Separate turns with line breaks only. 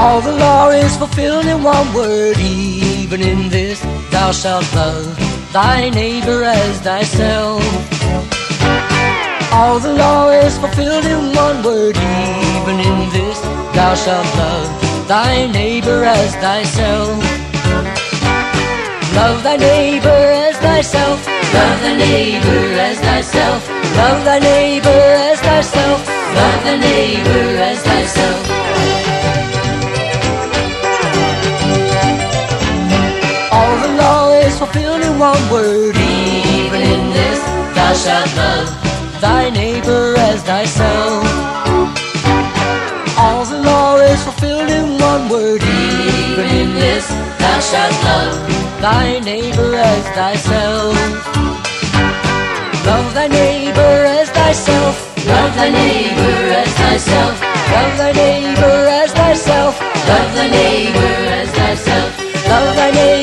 All the law is fulfilled in one word, even in this thou shalt love thy neighbor as thyself. All the law is fulfilled in one word, even in this thou shalt love thy neighbor as thyself. Love thy neighbor as thyself. Love thy neighbor as thyself. Love thy neighbor as thyself. Fulfilled in one word. Even in this, thou shalt love thy neighbor as thyself. All the law is fulfilled in one word. Even in this, thou shalt love thy neighbor as thyself. Love thy neighbor as thyself. Love thy neighbor as thyself. Love thy neighbor as thyself. Love thy neighbor as thyself. Love thy neighbor.